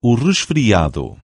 o resfriado.